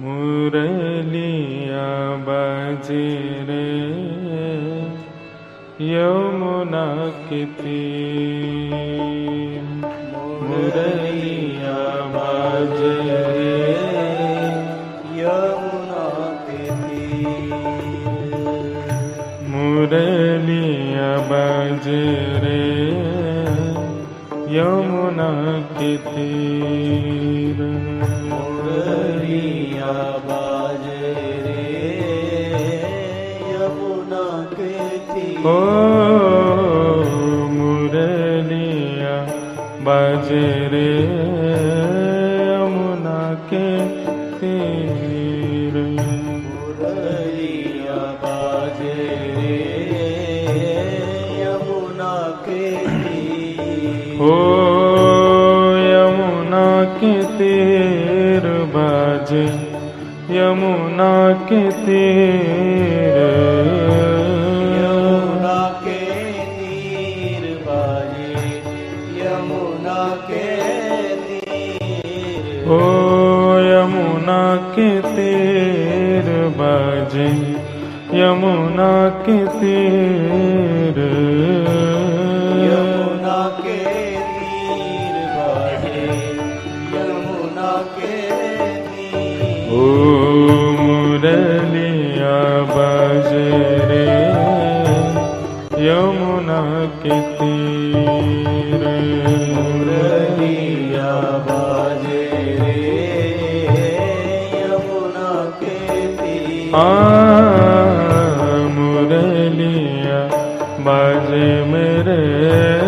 मुरलिया बजे यमुना के तीर। ओ मुरलिया बजे रे यमुना के तीर। मुरलिया बाजे रे यमुना के तीर। ओ यमुना के तीर बाजे यमुना के तीर। बाजे यमुना के तीर। यमुना के तीर बाजे यमुना के तीर। ओ मुरलिया बाजे रे यमुना के तीर। रे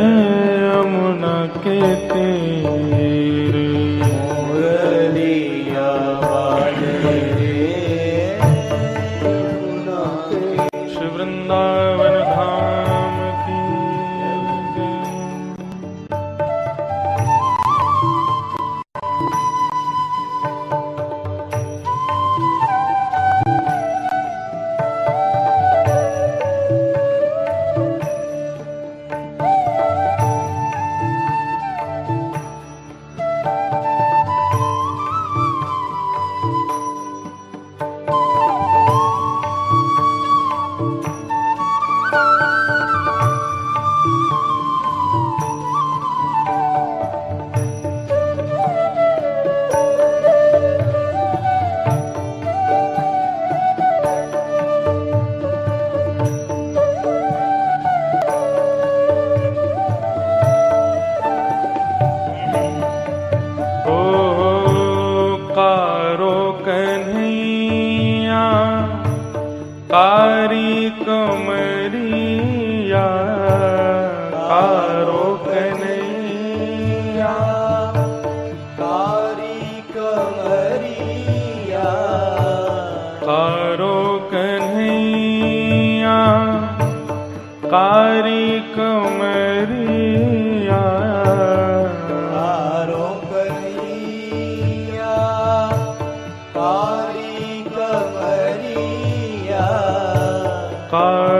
कारी कमरिया कारी कमरिया। कारी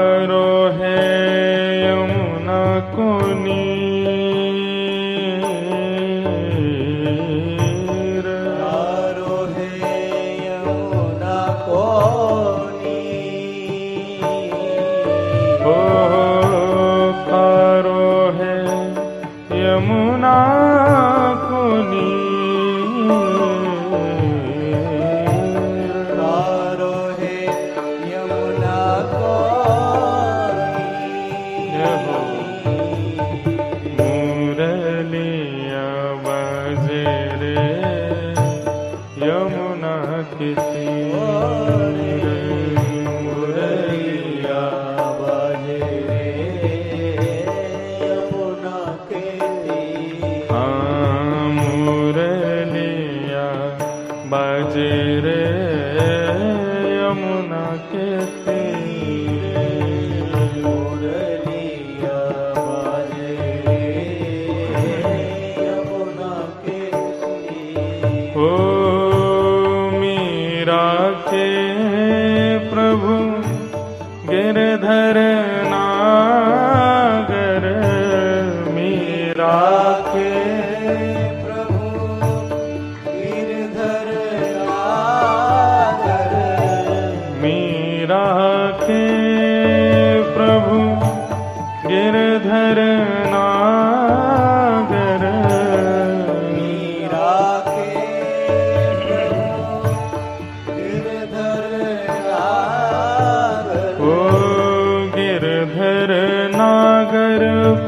ना Te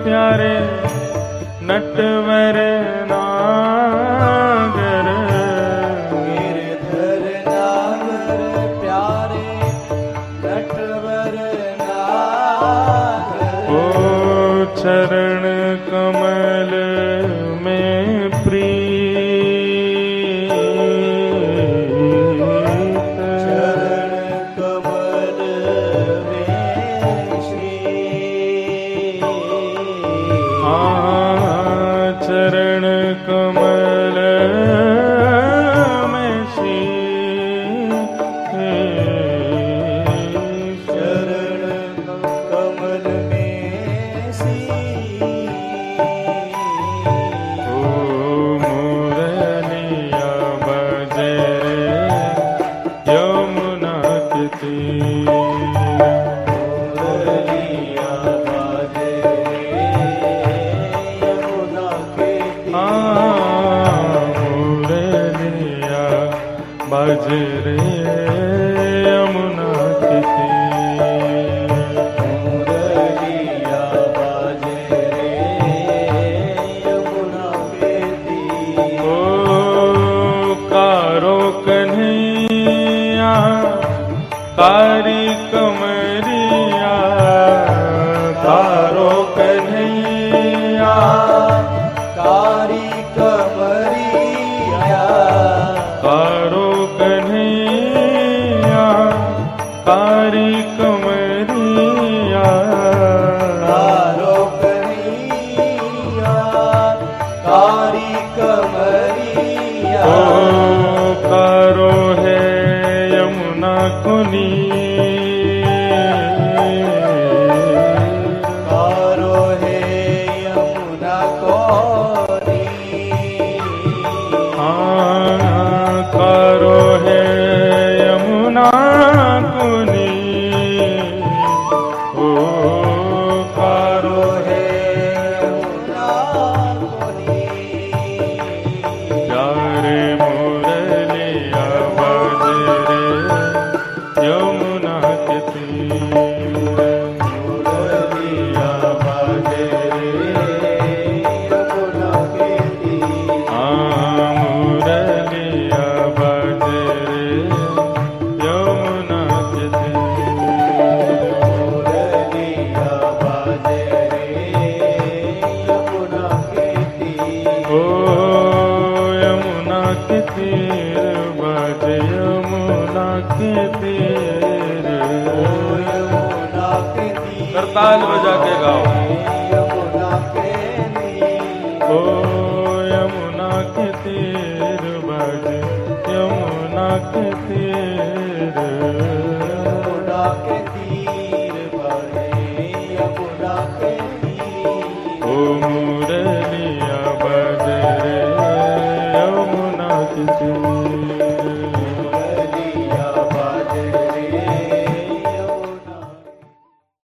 प्यारे नटवर नागर। गिरधर नागर प्यारे नटवर नागर। ओ चरण Hare करताल बजा के गाओ। ओ यमुना के तीर बज यमुना के तीर